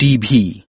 db